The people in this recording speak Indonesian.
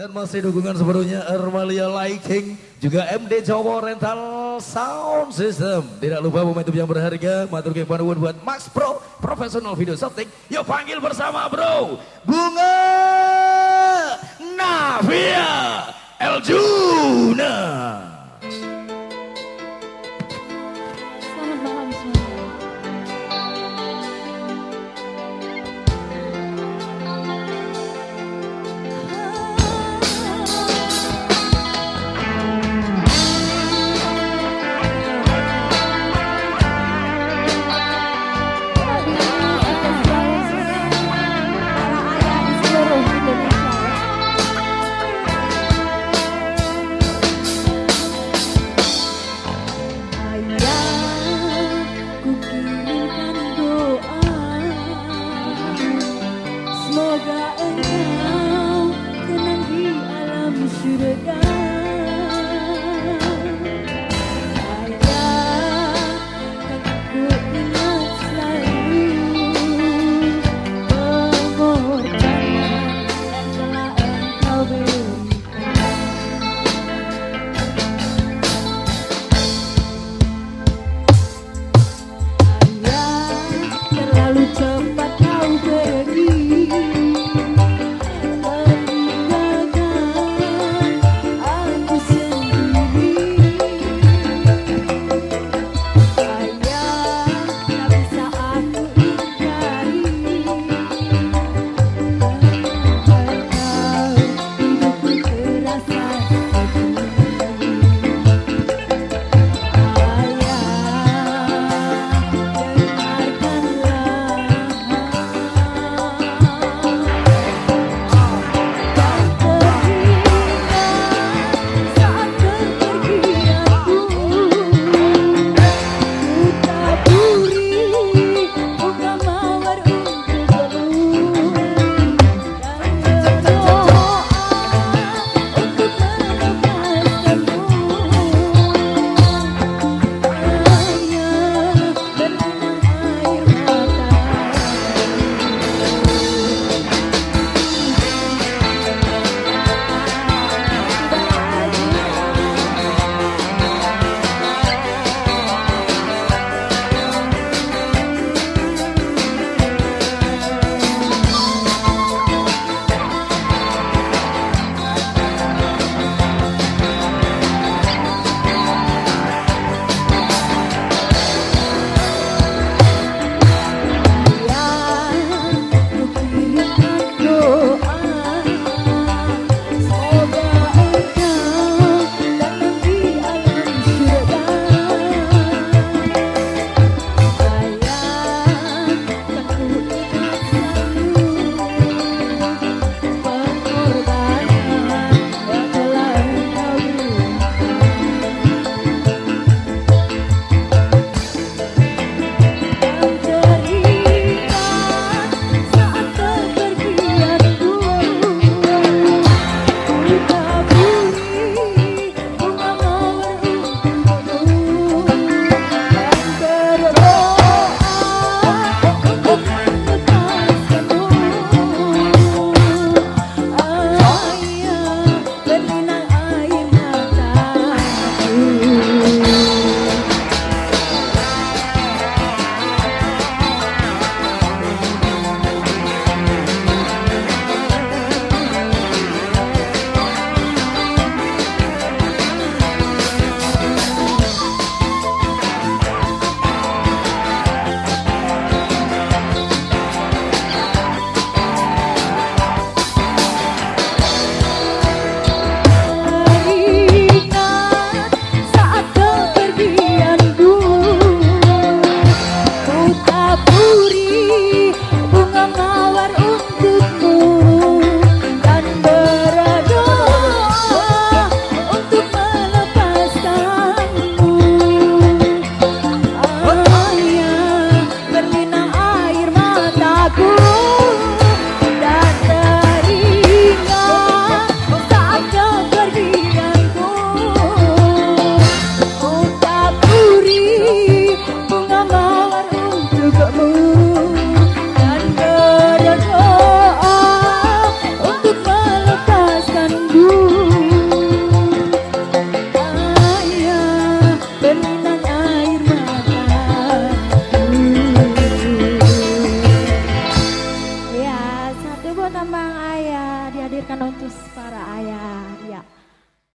Dan masih dukungan sepenuhnya Ermalia Lighting, juga MD Jawa Rental Sound System. Tidak lupa momentum yang berharga, matur kepanuan buat Max Pro Professional Video Shooting. Yuk panggil bersama bro, Bunga Navia Eljuna.